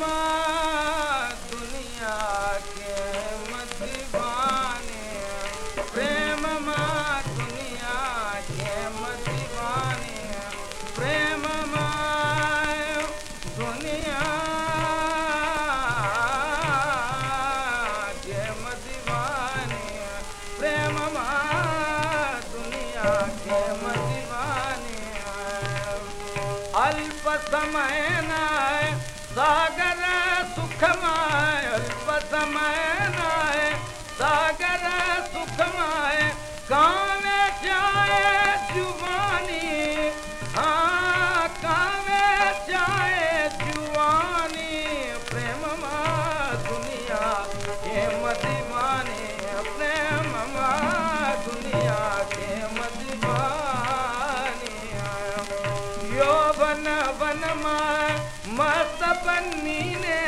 माँ दुनिया के मदीवाने प्रेम माँ दुनिया के मदीवाने प्रेम माँ दुनिया के मदीवाने प्रेम माँ दुनिया के मदीवाने अल्प समय नाय सागर सुखमाय अल्प समय नाय सागर सुखमाय कावे जाए जुवानी। हाँ कावे जाए जुवानी। प्रेम माँ दुनिया के मदीवानी प्रेम माँ दुनिया के मदीवानी यौवन वन माय मस्त बनी ने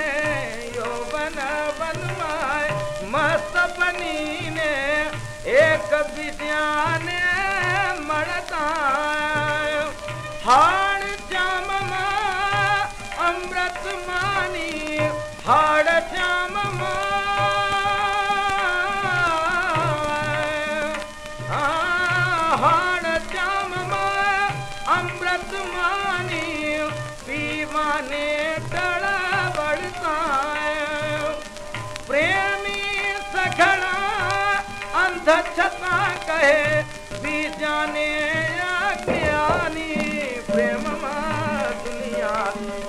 वन माय मस्त बनी ने एक विद्याने मरता हाड़ जाम अमृत मानी, हाड़ जाम हाड़ जाम अमृत मानी, पीवाने छता कहे बीजाने ज्ञानी प्रेम दुनिया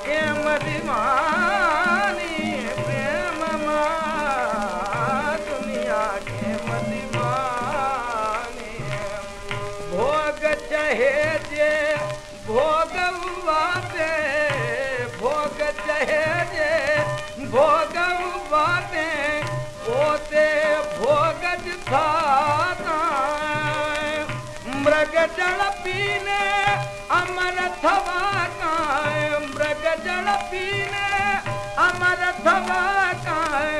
के मदिमानी प्रेम दुनिया के मदिमानी भोग चहे जे, भोग भोग चहे मृग जल पीने अमर थवा काय मृग जल पीने अमर थवा काय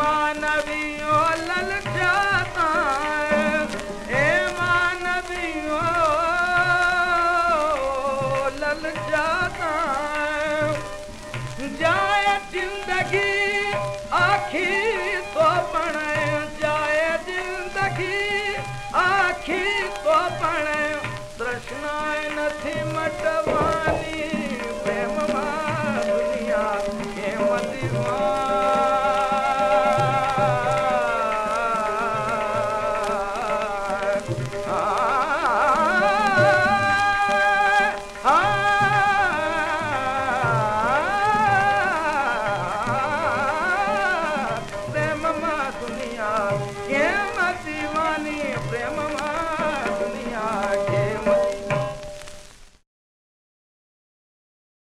मानवियो लल नाथ मटवा